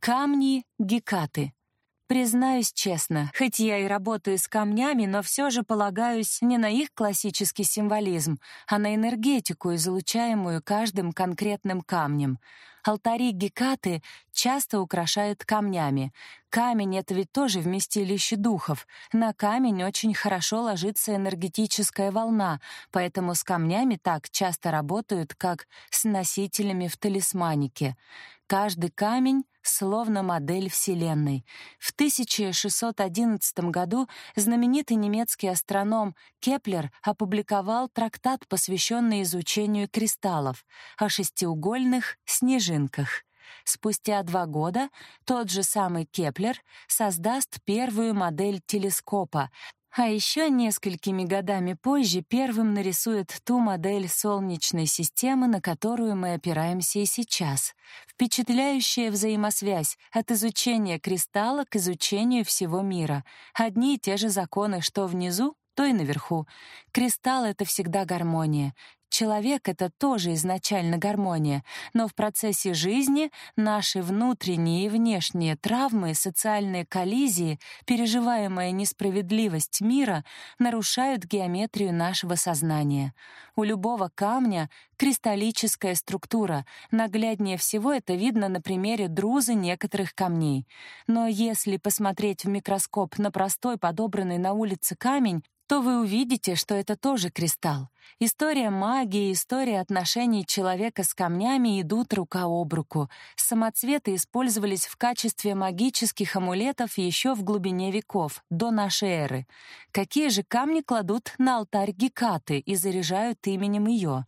Камни Гекаты. Признаюсь честно, хоть я и работаю с камнями, но все же полагаюсь не на их классический символизм, а на энергетику, излучаемую каждым конкретным камнем. Алтари Гекаты часто украшают камнями. Камень — это ведь тоже вместилище духов. На камень очень хорошо ложится энергетическая волна, поэтому с камнями так часто работают, как с носителями в талисманике. Каждый камень словно модель Вселенной. В 1611 году знаменитый немецкий астроном Кеплер опубликовал трактат, посвященный изучению кристаллов, о шестиугольных снежинках. Спустя два года тот же самый Кеплер создаст первую модель телескопа, а еще несколькими годами позже первым нарисует ту модель Солнечной системы, на которую мы опираемся и сейчас. Впечатляющая взаимосвязь от изучения кристалла к изучению всего мира. Одни и те же законы, что внизу, то и наверху. Кристалл — это всегда гармония. Человек — это тоже изначально гармония, но в процессе жизни наши внутренние и внешние травмы, социальные коллизии, переживаемая несправедливость мира нарушают геометрию нашего сознания. У любого камня кристаллическая структура. Нагляднее всего это видно на примере друзы некоторых камней. Но если посмотреть в микроскоп на простой подобранный на улице камень, то вы увидите, что это тоже кристалл. История магии, история отношений человека с камнями идут рука об руку. Самоцветы использовались в качестве магических амулетов еще в глубине веков, до нашей эры. Какие же камни кладут на алтарь Гекаты и заряжают именем ее?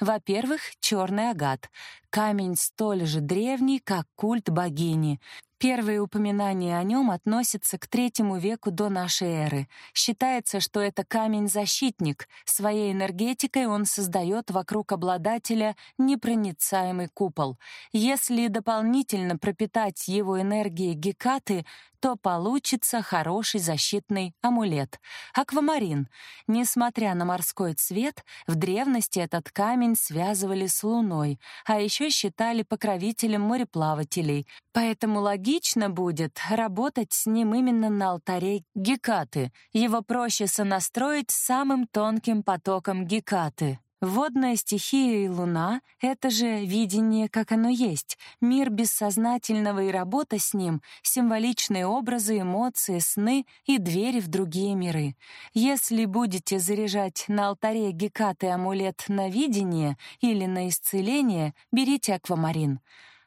Во-первых, черный агат, камень столь же древний, как культ богини. Первые упоминания о нем относятся к третьему веку до нашей эры. Считается, что это камень-защитник. Своей энергетикой он создает вокруг обладателя непроницаемый купол. Если дополнительно пропитать его энергией гекаты, то получится хороший защитный амулет. Аквамарин. Несмотря на морской цвет, в древности этот камень связывали с луной, а еще считали покровителем мореплавателей. Поэтому логично будет работать с ним именно на алтаре Гекаты. Его проще сонастроить самым тонким потоком Гекаты. Водная стихия и луна — это же видение, как оно есть, мир бессознательного и работа с ним, символичные образы, эмоции, сны и двери в другие миры. Если будете заряжать на алтаре Гекаты амулет на видение или на исцеление, берите аквамарин.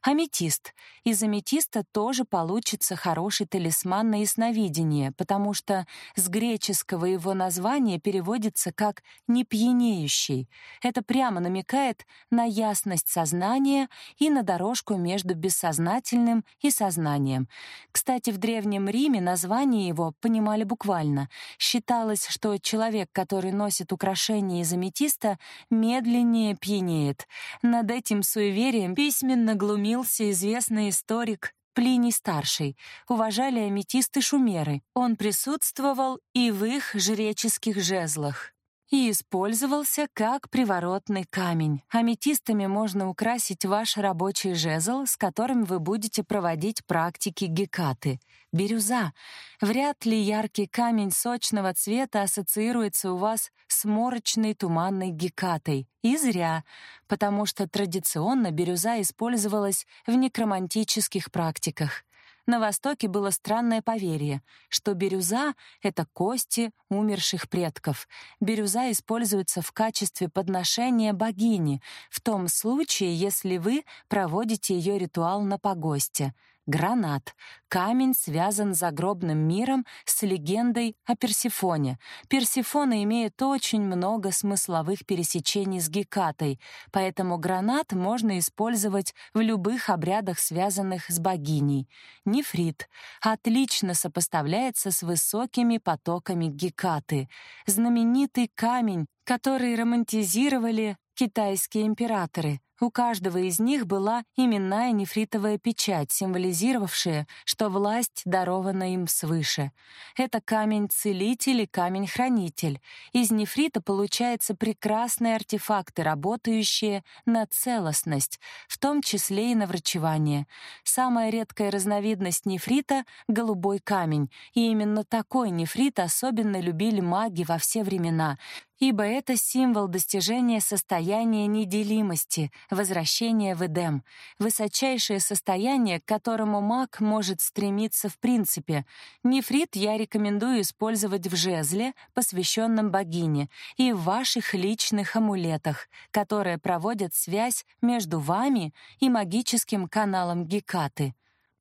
Аметист. Из аметиста тоже получится хороший талисман на ясновидение, потому что с греческого его название переводится как «непьянеющий». Это прямо намекает на ясность сознания и на дорожку между бессознательным и сознанием. Кстати, в Древнем Риме название его понимали буквально. Считалось, что человек, который носит украшения из аметиста, медленнее пьянеет. Над этим суеверием письменно глумил глумился известный историк Плиний Старший. Уважали аметисты шумеры. Он присутствовал и в их жреческих жезлах и использовался как приворотный камень. Аметистами можно украсить ваш рабочий жезл, с которым вы будете проводить практики гекаты. Бирюза. Вряд ли яркий камень сочного цвета ассоциируется у вас с морочной туманной гекатой. И зря, потому что традиционно бирюза использовалась в некромантических практиках. На Востоке было странное поверье, что бирюза — это кости умерших предков. Бирюза используется в качестве подношения богини, в том случае, если вы проводите ее ритуал на погосте — Гранат. Камень связан с загробным миром с легендой о Персефоне. Персефона имеет очень много смысловых пересечений с Гекатой, поэтому гранат можно использовать в любых обрядах, связанных с богиней. Нефрит отлично сопоставляется с высокими потоками Гекаты. Знаменитый камень, который романтизировали китайские императоры. У каждого из них была именная нефритовая печать, символизировавшая, что власть дарована им свыше. Это камень-целитель и камень-хранитель. Из нефрита получаются прекрасные артефакты, работающие на целостность, в том числе и на врачевание. Самая редкая разновидность нефрита — голубой камень, и именно такой нефрит особенно любили маги во все времена — ибо это символ достижения состояния неделимости, возвращения в Эдем, высочайшее состояние, к которому маг может стремиться в принципе. Нефрит я рекомендую использовать в жезле, посвященном богине, и в ваших личных амулетах, которые проводят связь между вами и магическим каналом Гекаты.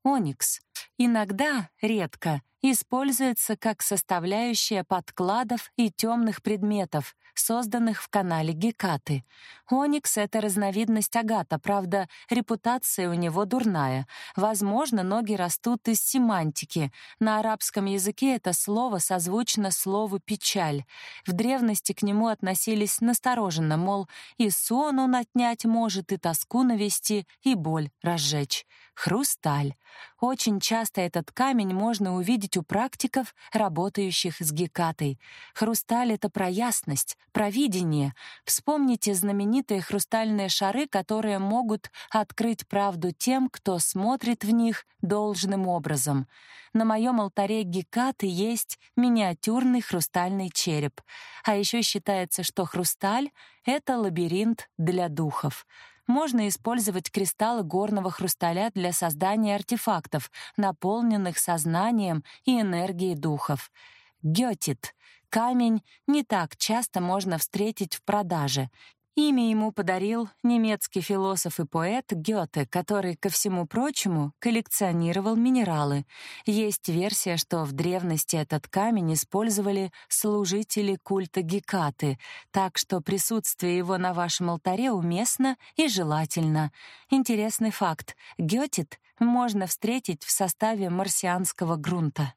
Оникс. Иногда, редко, используется как составляющая подкладов и темных предметов, созданных в канале Гекаты. Оникс — это разновидность агата, правда, репутация у него дурная. Возможно, ноги растут из семантики. На арабском языке это слово созвучно слову «печаль». В древности к нему относились настороженно, мол, и сон он отнять может, и тоску навести, и боль разжечь. Хрусталь. Очень часто этот камень можно увидеть у практиков, работающих с гекатой. Хрусталь — это про ясность, про видение. Вспомните знаменитые хрустальные шары, которые могут открыть правду тем, кто смотрит в них должным образом. На моем алтаре гекаты есть миниатюрный хрустальный череп. А еще считается, что хрусталь — это лабиринт для духов можно использовать кристаллы горного хрусталя для создания артефактов, наполненных сознанием и энергией духов. Гётит — камень не так часто можно встретить в продаже. Имя ему подарил немецкий философ и поэт Гёте, который, ко всему прочему, коллекционировал минералы. Есть версия, что в древности этот камень использовали служители культа Гекаты, так что присутствие его на вашем алтаре уместно и желательно. Интересный факт. Гётит можно встретить в составе марсианского грунта.